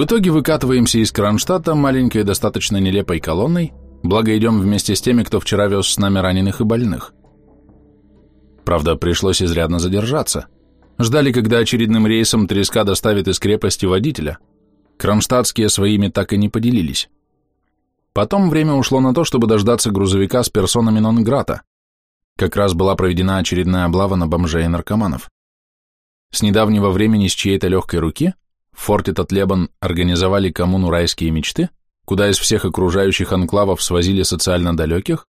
В итоге выкатываемся из Кронштадта маленькой достаточно нелепой колонной, благо идем вместе с теми, кто вчера вез с нами раненых и больных. Правда, пришлось изрядно задержаться. Ждали, когда очередным рейсом треска доставит из крепости водителя. Кронштадтские своими так и не поделились. Потом время ушло на то, чтобы дождаться грузовика с персонами Нонграта. Как раз была проведена очередная облава на бомжей и наркоманов. С недавнего времени с чьей-то легкой руки форте Татлебан организовали коммуну «Райские мечты», куда из всех окружающих анклавов свозили социально далеких,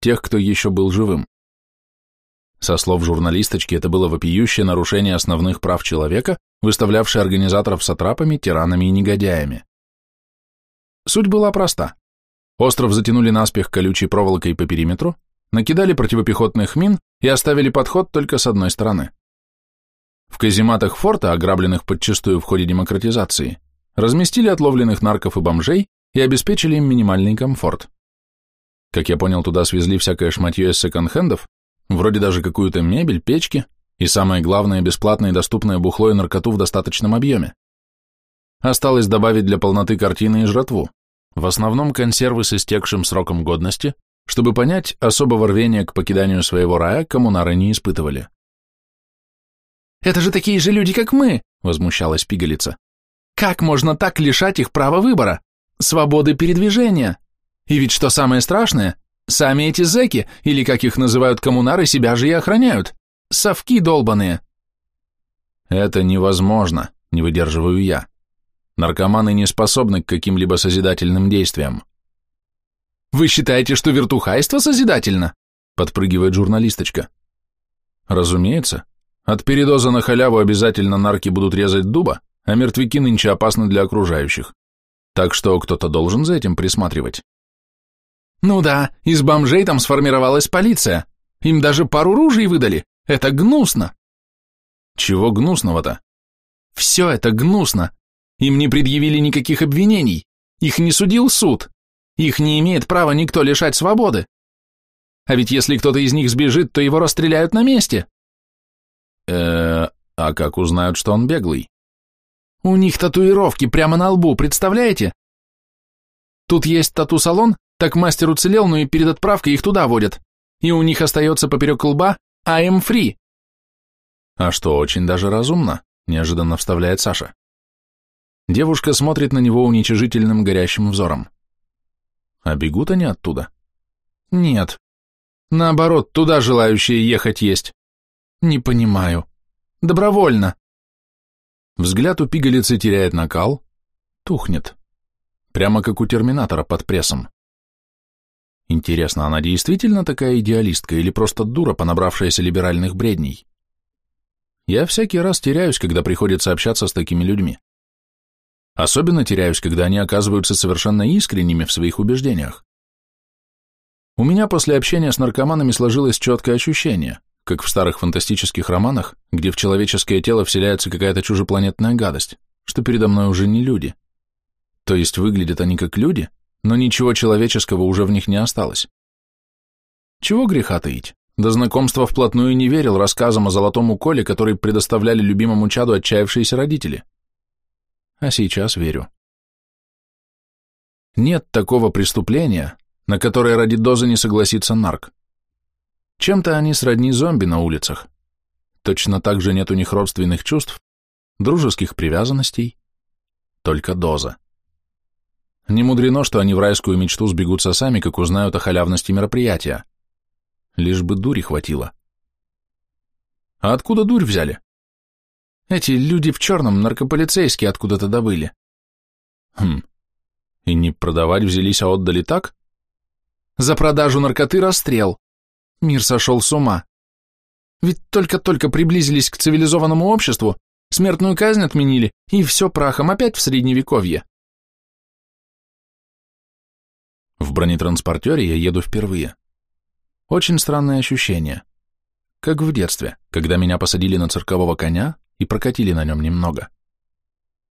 тех, кто еще был живым. Со слов журналисточки, это было вопиющее нарушение основных прав человека, выставлявшее организаторов сатрапами, тиранами и негодяями. Суть была проста. Остров затянули наспех колючей проволокой по периметру, накидали противопехотных мин и оставили подход только с одной стороны. В казематах форта, ограбленных подчастую в ходе демократизации, разместили отловленных нарков и бомжей и обеспечили им минимальный комфорт. Как я понял, туда свезли всякое шматье из секонд-хендов, вроде даже какую-то мебель, печки и, самое главное, бесплатное и доступное бухло и наркоту в достаточном объеме. Осталось добавить для полноты картины и жратву, в основном консервы с истекшим сроком годности, чтобы понять, особого рвения к покиданию своего рая коммунары не испытывали. «Это же такие же люди, как мы!» — возмущалась пигалица. «Как можно так лишать их права выбора, свободы передвижения? И ведь что самое страшное, сами эти зэки, или как их называют коммунары, себя же и охраняют. Совки долбаные!» «Это невозможно», — не выдерживаю я. Наркоманы не способны к каким-либо созидательным действиям. «Вы считаете, что вертухайство созидательно?» подпрыгивает журналисточка. Разумеется. От передоза на халяву обязательно нарки будут резать дуба, а мертвяки нынче опасны для окружающих. Так что кто-то должен за этим присматривать. Ну да, из бомжей там сформировалась полиция. Им даже пару ружей выдали. Это гнусно. Чего гнусного-то? Все это гнусно. Им не предъявили никаких обвинений. Их не судил суд. Их не имеет права никто лишать свободы. А ведь если кто-то из них сбежит, то его расстреляют на месте. Э а как узнают, что он беглый? У них татуировки прямо на лбу, представляете? Тут есть тату-салон, так мастер уцелел, но и перед отправкой их туда водят. И у них остается поперек лба «I am free». А что, очень даже разумно, неожиданно вставляет Саша. Девушка смотрит на него уничижительным горящим взором. А бегут они оттуда? Нет. Наоборот, туда желающие ехать есть. Не понимаю. Добровольно. Взгляд у пигалицы теряет накал, тухнет. Прямо как у терминатора под прессом. Интересно, она действительно такая идеалистка или просто дура, понабравшаяся либеральных бредней? Я всякий раз теряюсь, когда приходится общаться с такими людьми. Особенно теряюсь, когда они оказываются совершенно искренними в своих убеждениях. У меня после общения с наркоманами сложилось четкое ощущение, как в старых фантастических романах, где в человеческое тело вселяется какая-то чужепланетная гадость, что передо мной уже не люди. То есть выглядят они как люди, но ничего человеческого уже в них не осталось. Чего греха таить? До знакомства вплотную не верил рассказам о золотом уколе, который предоставляли любимому чаду отчаявшиеся родители а сейчас верю. Нет такого преступления, на которое ради дозы не согласится нарк. Чем-то они сродни зомби на улицах. Точно так же нет у них родственных чувств, дружеских привязанностей, только доза. Не мудрено, что они в райскую мечту сбегутся сами, как узнают о халявности мероприятия. Лишь бы дури хватило. А откуда дурь взяли? Эти люди в черном наркополицейские откуда-то добыли. Хм. И не продавать взялись, а отдали так? За продажу наркоты расстрел. Мир сошел с ума. Ведь только-только приблизились к цивилизованному обществу, смертную казнь отменили, и все прахом опять в средневековье. В бронетранспортере я еду впервые. Очень странное ощущение. Как в детстве, когда меня посадили на циркового коня, и прокатили на нем немного.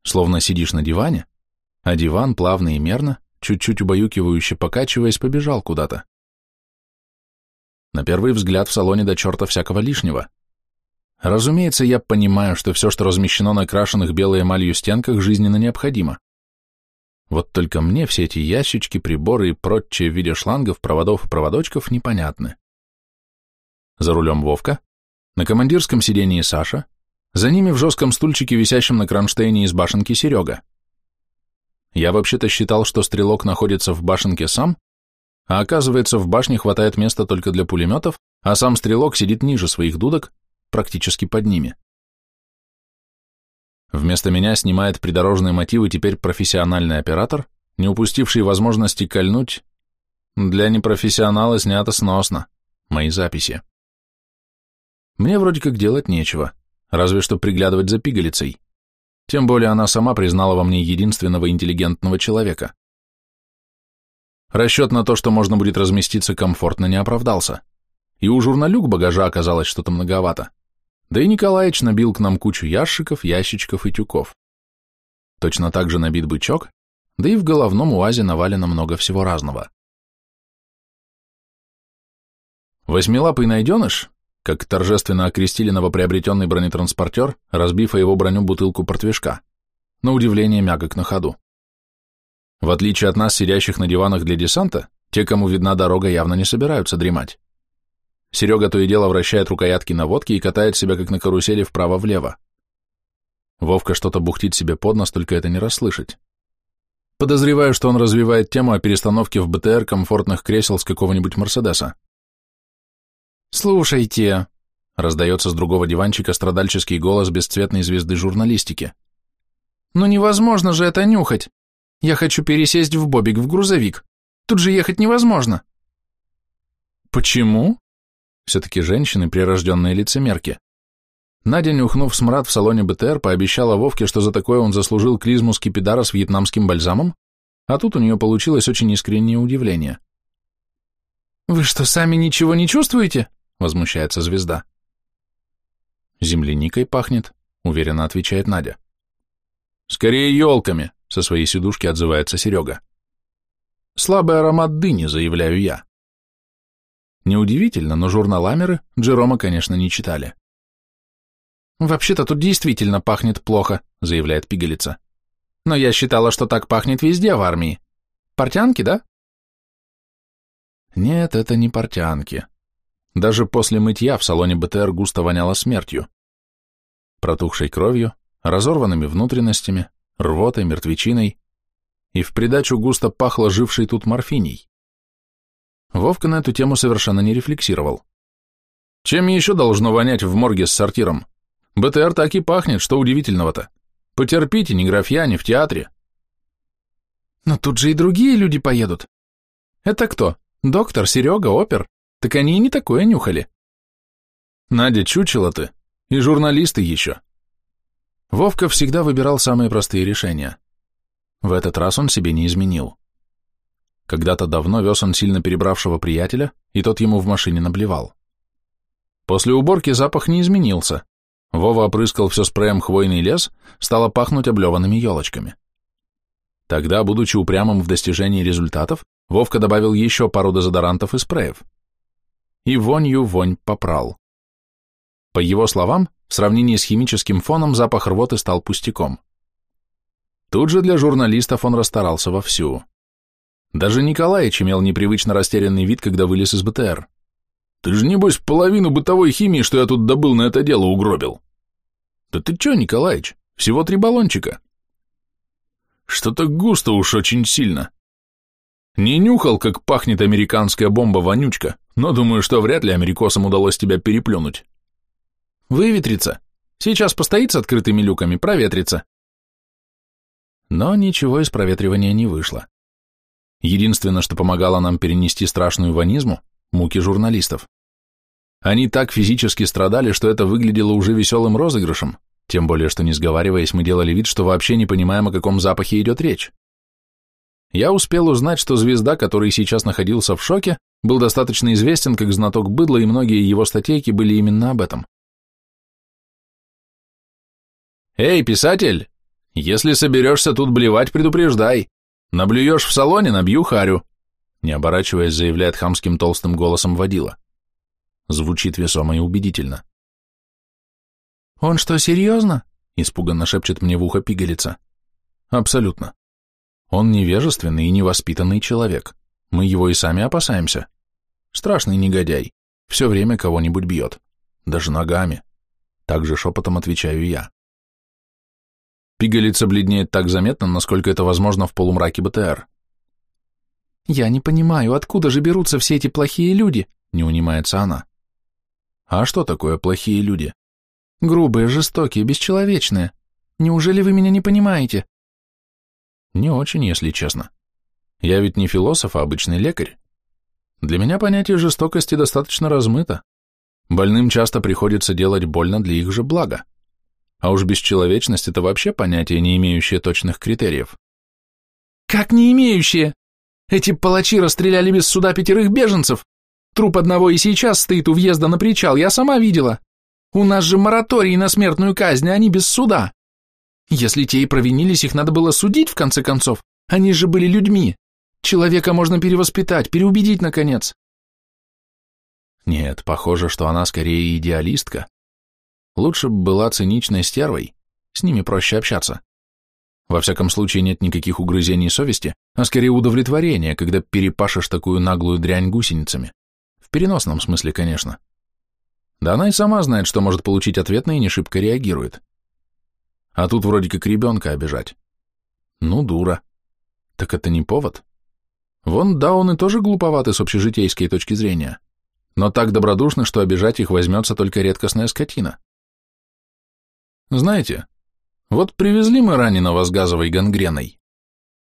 Словно сидишь на диване, а диван плавно и мерно, чуть-чуть убаюкивающе покачиваясь, побежал куда-то. На первый взгляд в салоне до черта всякого лишнего. Разумеется, я понимаю, что все, что размещено на крашенных белой эмалью стенках, жизненно необходимо. Вот только мне все эти ящички, приборы и прочее в виде шлангов, проводов и проводочков непонятны. За рулем Вовка, на командирском сидении Саша, за ними в жестком стульчике, висящем на кронштейне из башенки Серега. Я вообще-то считал, что стрелок находится в башенке сам, а оказывается, в башне хватает места только для пулеметов, а сам стрелок сидит ниже своих дудок, практически под ними. Вместо меня снимает придорожные мотивы теперь профессиональный оператор, не упустивший возможности кольнуть. Для непрофессионала снято сносно. Мои записи. Мне вроде как делать нечего, разве что приглядывать за пигалицей. Тем более она сама признала во мне единственного интеллигентного человека. Расчет на то, что можно будет разместиться комфортно, не оправдался. И у журналюк багажа оказалось что-то многовато. Да и Николаевич набил к нам кучу ящиков, ящичков и тюков. Точно так же набит бычок, да и в головном уазе навалено много всего разного. Восьмилапый найденыш, как торжественно окрестили новоприобретенный бронетранспортер, разбив о его броню бутылку портвишка, на удивление мягок на ходу. В отличие от нас, сидящих на диванах для десанта, те, кому видна дорога, явно не собираются дремать. Серега то и дело вращает рукоятки на водке и катает себя, как на карусели, вправо-влево. Вовка что-то бухтит себе под нос, только это не расслышать. Подозреваю, что он развивает тему о перестановке в БТР комфортных кресел с какого-нибудь Мерседеса. «Слушайте», — раздается с другого диванчика страдальческий голос бесцветной звезды журналистики. «Ну невозможно же это нюхать. Я хочу пересесть в бобик, в грузовик. Тут же ехать невозможно». «Почему?» Все-таки женщины, прирожденные лицемерки. Надя, нюхнув смрад в салоне БТР, пообещала Вовке, что за такое он заслужил клизму скипидара с вьетнамским бальзамом, а тут у нее получилось очень искреннее удивление. «Вы что, сами ничего не чувствуете?» — возмущается звезда. «Земляникой пахнет», — уверенно отвечает Надя. «Скорее елками», — со своей сидушки отзывается Серега. «Слабый аромат дыни», — заявляю я. Неудивительно, но журналамеры Джерома, конечно, не читали. «Вообще-то тут действительно пахнет плохо», — заявляет пигалица. «Но я считала, что так пахнет везде в армии. Портянки, да?» Нет, это не портянки. Даже после мытья в салоне БТР густо воняло смертью. Протухшей кровью, разорванными внутренностями, рвотой, мертвечиной, и в придачу густо пахло жившей тут морфиней. Вовка на эту тему совершенно не рефлексировал. Чем еще должно вонять в морге с сортиром? БТР так и пахнет, что удивительного-то. Потерпите, не графьяне, в театре. Но тут же и другие люди поедут. Это кто? Доктор, Серега, опер? Так они и не такое нюхали. Надя, чучело ты. И журналисты еще. Вовка всегда выбирал самые простые решения. В этот раз он себе не изменил. Когда-то давно вез он сильно перебравшего приятеля, и тот ему в машине наблевал. После уборки запах не изменился. Вова опрыскал все спреем хвойный лес, стало пахнуть облеванными елочками. Тогда, будучи упрямым в достижении результатов, Вовка добавил еще пару дезодорантов и спреев. И вонью вонь попрал. По его словам, в сравнении с химическим фоном запах рвоты стал пустяком. Тут же для журналистов он расстарался вовсю. Даже Николаич имел непривычно растерянный вид, когда вылез из БТР. «Ты же, небось, половину бытовой химии, что я тут добыл, на это дело угробил». «Да ты чё, Николаич, всего три баллончика». «Что-то густо уж очень сильно. Не нюхал, как пахнет американская бомба-вонючка, но думаю, что вряд ли америкосам удалось тебя переплюнуть». «Выветрится. Сейчас постоит с открытыми люками, проветрится». Но ничего из проветривания не вышло. Единственное, что помогало нам перенести страшную ванизму – муки журналистов. Они так физически страдали, что это выглядело уже веселым розыгрышем, тем более, что не сговариваясь, мы делали вид, что вообще не понимаем, о каком запахе идет речь. Я успел узнать, что звезда, который сейчас находился в шоке, был достаточно известен как знаток быдла, и многие его статейки были именно об этом. «Эй, писатель, если соберешься тут блевать, предупреждай. Наблюешь в салоне, набью харю, не оборачиваясь, заявляет хамским толстым голосом водила. Звучит весомо и убедительно. «Он что, серьезно?» — испуганно шепчет мне в ухо пигалица. «Абсолютно. Он невежественный и невоспитанный человек. Мы его и сами опасаемся. Страшный негодяй. Все время кого-нибудь бьет. Даже ногами. Так же шепотом отвечаю я. Пигалица бледнеет так заметно, насколько это возможно в полумраке БТР. «Я не понимаю, откуда же берутся все эти плохие люди?» — не унимается она. «А что такое плохие люди?» «Грубые, жестокие, бесчеловечные. Неужели вы меня не понимаете?» «Не очень, если честно. Я ведь не философ, а обычный лекарь. Для меня понятие жестокости достаточно размыто. Больным часто приходится делать больно для их же блага. А уж бесчеловечность – это вообще понятие, не имеющее точных критериев. Как не имеющее? Эти палачи расстреляли без суда пятерых беженцев. Труп одного и сейчас стоит у въезда на причал, я сама видела. У нас же мораторий на смертную казнь, а они без суда. Если те и провинились, их надо было судить, в конце концов. Они же были людьми. Человека можно перевоспитать, переубедить, наконец. Нет, похоже, что она скорее идеалистка, Лучше бы была циничной стервой, с ними проще общаться. Во всяком случае, нет никаких угрызений совести, а скорее удовлетворения, когда перепашешь такую наглую дрянь гусеницами. В переносном смысле, конечно. Да она и сама знает, что может получить ответно и не шибко реагирует. А тут вроде как ребенка обижать. Ну, дура. Так это не повод. Вон дауны тоже глуповаты с общежитейской точки зрения, но так добродушны, что обижать их возьмется только редкостная скотина. Знаете, вот привезли мы раненого с газовой гангреной.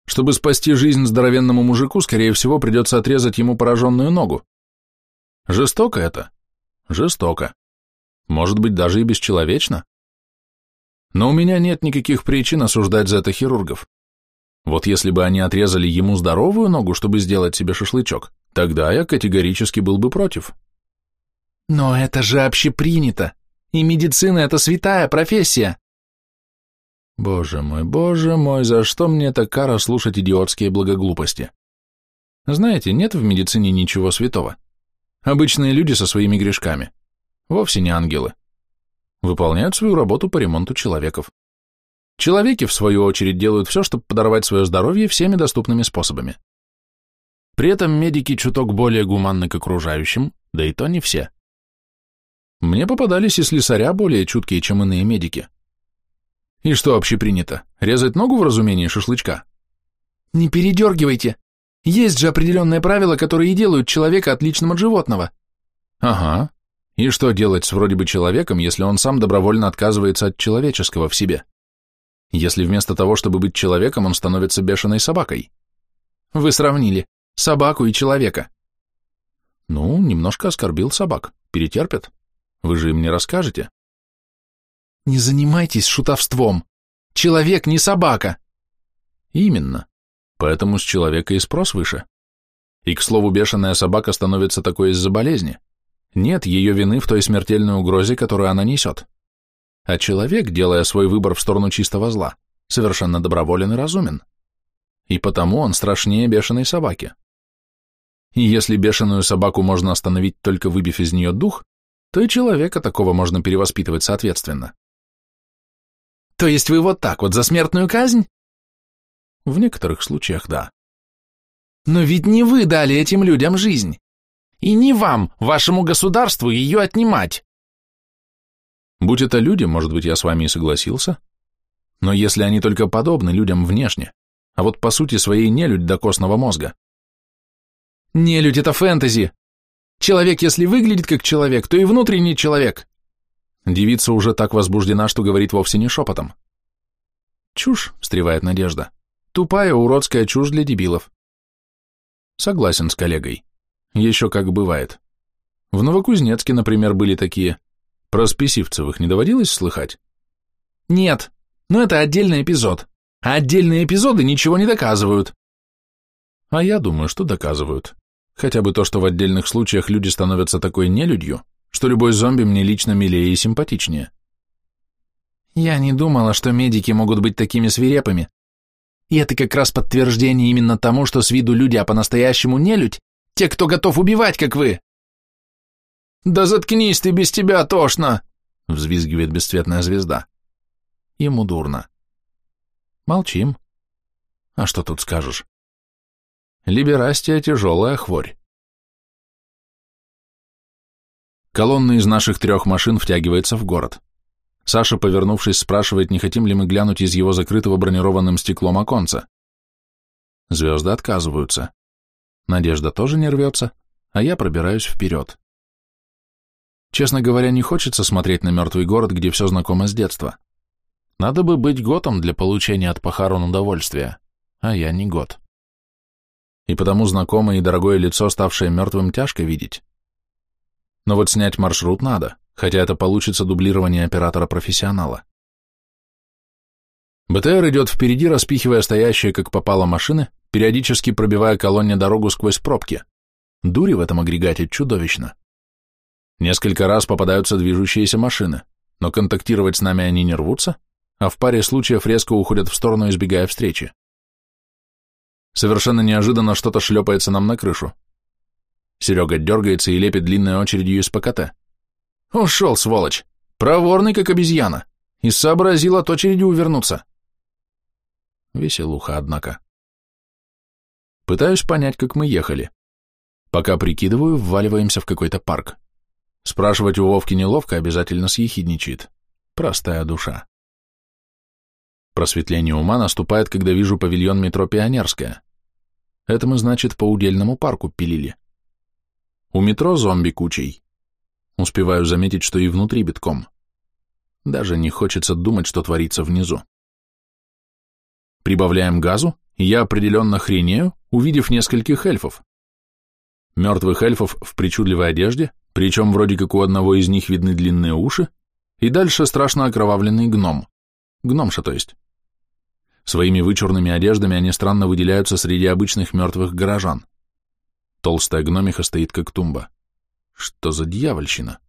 Чтобы спасти жизнь здоровенному мужику, скорее всего, придется отрезать ему пораженную ногу. Жестоко это? Жестоко. Может быть, даже и бесчеловечно? Но у меня нет никаких причин осуждать за это хирургов. Вот если бы они отрезали ему здоровую ногу, чтобы сделать себе шашлычок, тогда я категорически был бы против. Но это же общепринято. И медицина — это святая профессия. Боже мой, боже мой, за что мне так кара слушать идиотские благоглупости? Знаете, нет в медицине ничего святого. Обычные люди со своими грешками. Вовсе не ангелы. Выполняют свою работу по ремонту человеков. Человеки, в свою очередь, делают все, чтобы подорвать свое здоровье всеми доступными способами. При этом медики чуток более гуманны к окружающим, да и то не все. Мне попадались и слесаря более чуткие, чем иные медики. И что общепринято? Резать ногу в разумении шашлычка? Не передергивайте. Есть же определенные правила, которые и делают человека отличным от животного. Ага. И что делать с вроде бы человеком, если он сам добровольно отказывается от человеческого в себе? Если вместо того, чтобы быть человеком, он становится бешеной собакой? Вы сравнили собаку и человека. Ну, немножко оскорбил собак. Перетерпят. Вы же им не расскажете? Не занимайтесь шутовством. Человек не собака. Именно. Поэтому с человека и спрос выше. И, к слову, бешеная собака становится такой из-за болезни. Нет ее вины в той смертельной угрозе, которую она несет. А человек, делая свой выбор в сторону чистого зла, совершенно доброволен и разумен. И потому он страшнее бешеной собаки. И если бешеную собаку можно остановить, только выбив из нее дух, то и человека такого можно перевоспитывать соответственно. То есть вы вот так вот за смертную казнь? В некоторых случаях да. Но ведь не вы дали этим людям жизнь. И не вам, вашему государству, ее отнимать. Будь это люди, может быть, я с вами и согласился. Но если они только подобны людям внешне, а вот по сути своей нелюдь до костного мозга. Нелюдь — это фэнтези, Человек, если выглядит как человек, то и внутренний человек. Девица уже так возбуждена, что говорит вовсе не шепотом. Чушь, встревает Надежда. Тупая, уродская чушь для дебилов. Согласен с коллегой. Еще как бывает. В Новокузнецке, например, были такие. Про Списивцевых не доводилось слыхать? Нет, но это отдельный эпизод. А отдельные эпизоды ничего не доказывают. А я думаю, что доказывают. Хотя бы то, что в отдельных случаях люди становятся такой нелюдью, что любой зомби мне лично милее и симпатичнее. Я не думала, что медики могут быть такими свирепыми. И это как раз подтверждение именно тому, что с виду люди, а по-настоящему нелюдь, те, кто готов убивать, как вы. «Да заткнись ты, без тебя тошно!» — взвизгивает бесцветная звезда. Ему дурно. Молчим. А что тут скажешь? Либерастия – тяжелая хворь. Колонна из наших трех машин втягивается в город. Саша, повернувшись, спрашивает, не хотим ли мы глянуть из его закрытого бронированным стеклом оконца. Звезды отказываются. Надежда тоже не рвется, а я пробираюсь вперед. Честно говоря, не хочется смотреть на мертвый город, где все знакомо с детства. Надо бы быть готом для получения от похорон удовольствия, а я не год. И потому знакомое и дорогое лицо, ставшее мертвым, тяжко видеть. Но вот снять маршрут надо, хотя это получится дублирование оператора-профессионала. БТР идет впереди, распихивая стоящие, как попало, машины, периодически пробивая колонне дорогу сквозь пробки. Дури в этом агрегате чудовищно. Несколько раз попадаются движущиеся машины, но контактировать с нами они не рвутся, а в паре случаев резко уходят в сторону, избегая встречи. Совершенно неожиданно что-то шлепается нам на крышу. Серега дергается и лепит длинной очередью из ПКТ. Ушел, сволочь! Проворный, как обезьяна! И сообразил от очереди увернуться. Веселуха, однако. Пытаюсь понять, как мы ехали. Пока прикидываю, вваливаемся в какой-то парк. Спрашивать у Вовки неловко, обязательно съехидничает. Простая душа. Просветление ума наступает, когда вижу павильон метро Пионерская. Это мы, значит, по удельному парку пилили. У метро зомби кучей. Успеваю заметить, что и внутри битком. Даже не хочется думать, что творится внизу. Прибавляем газу, и я определенно хренею, увидев нескольких эльфов. Мертвых эльфов в причудливой одежде, причем вроде как у одного из них видны длинные уши, и дальше страшно окровавленный гном. Гномша, то есть. Своими вычурными одеждами они странно выделяются среди обычных мертвых горожан. Толстая гномиха стоит как тумба. Что за дьявольщина?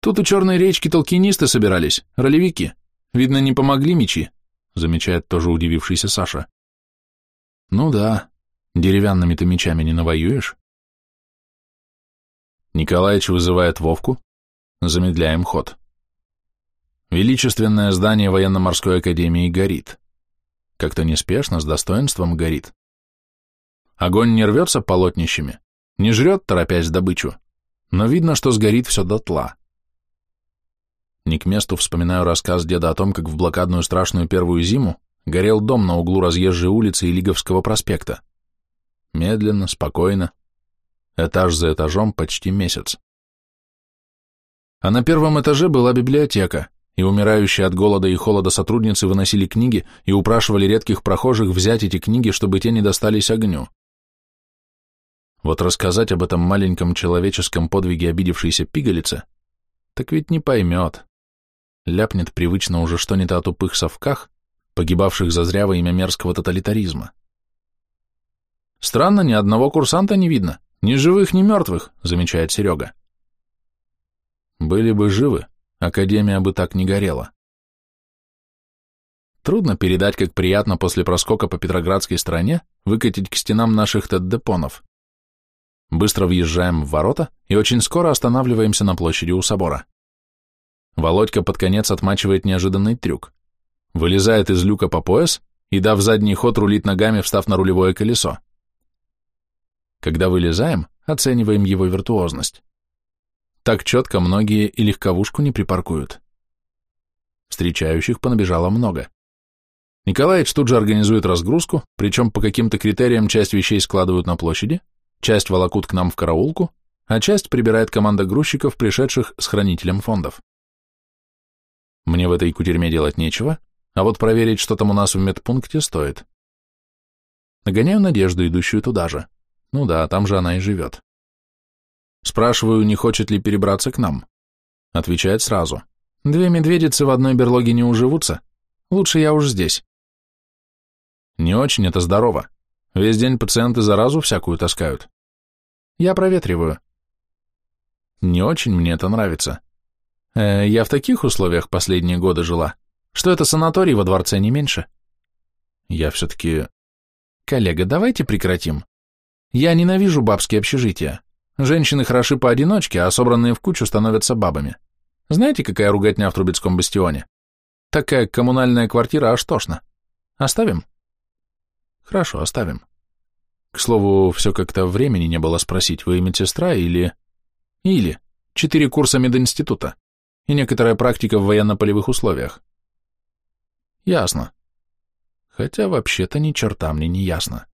Тут у черной речки толкинисты собирались, ролевики. Видно, не помогли мечи, замечает тоже удивившийся Саша. Ну да, деревянными-то мечами не навоюешь. Николаевич вызывает Вовку. Замедляем ход. Величественное здание военно-морской академии горит. Как-то неспешно, с достоинством горит. Огонь не рвется полотнищами, не жрет, торопясь добычу, но видно, что сгорит все дотла. Не к месту вспоминаю рассказ деда о том, как в блокадную страшную первую зиму горел дом на углу разъезжей улицы и Лиговского проспекта. Медленно, спокойно, этаж за этажом почти месяц. А на первом этаже была библиотека, и умирающие от голода и холода сотрудницы выносили книги и упрашивали редких прохожих взять эти книги, чтобы те не достались огню. Вот рассказать об этом маленьком человеческом подвиге обидевшейся пигалице, так ведь не поймет. Ляпнет привычно уже что-нибудь о тупых совках, погибавших за зря во имя мерзкого тоталитаризма. Странно, ни одного курсанта не видно, ни живых, ни мертвых, замечает Серега. Были бы живы, Академия бы так не горела. Трудно передать, как приятно после проскока по Петроградской стороне выкатить к стенам наших теддепонов. Быстро въезжаем в ворота и очень скоро останавливаемся на площади у собора. Володька под конец отмачивает неожиданный трюк. Вылезает из люка по пояс и, дав задний ход, рулит ногами, встав на рулевое колесо. Когда вылезаем, оцениваем его виртуозность. Так четко многие и легковушку не припаркуют. Встречающих понабежало много. Николаевич тут же организует разгрузку, причем по каким-то критериям часть вещей складывают на площади, Часть волокут к нам в караулку, а часть прибирает команда грузчиков, пришедших с хранителем фондов. Мне в этой кутерьме делать нечего, а вот проверить, что там у нас в медпункте, стоит. Нагоняю Надежду, идущую туда же. Ну да, там же она и живет. Спрашиваю, не хочет ли перебраться к нам. Отвечает сразу. Две медведицы в одной берлоге не уживутся. Лучше я уж здесь. Не очень это здорово. Весь день пациенты заразу всякую таскают. Я проветриваю. Не очень мне это нравится. Э, я в таких условиях последние годы жила, что это санаторий во дворце не меньше. Я все-таки... Коллега, давайте прекратим. Я ненавижу бабские общежития. Женщины хороши поодиночке, а собранные в кучу становятся бабами. Знаете, какая ругатня в Трубецком бастионе? Такая коммунальная квартира аж тошно. Оставим? Хорошо, оставим. К слову, все как-то времени не было спросить, вы медсестра или... Или. Четыре курса мединститута. И некоторая практика в военно-полевых условиях. Ясно. Хотя вообще-то ни черта мне не ясно.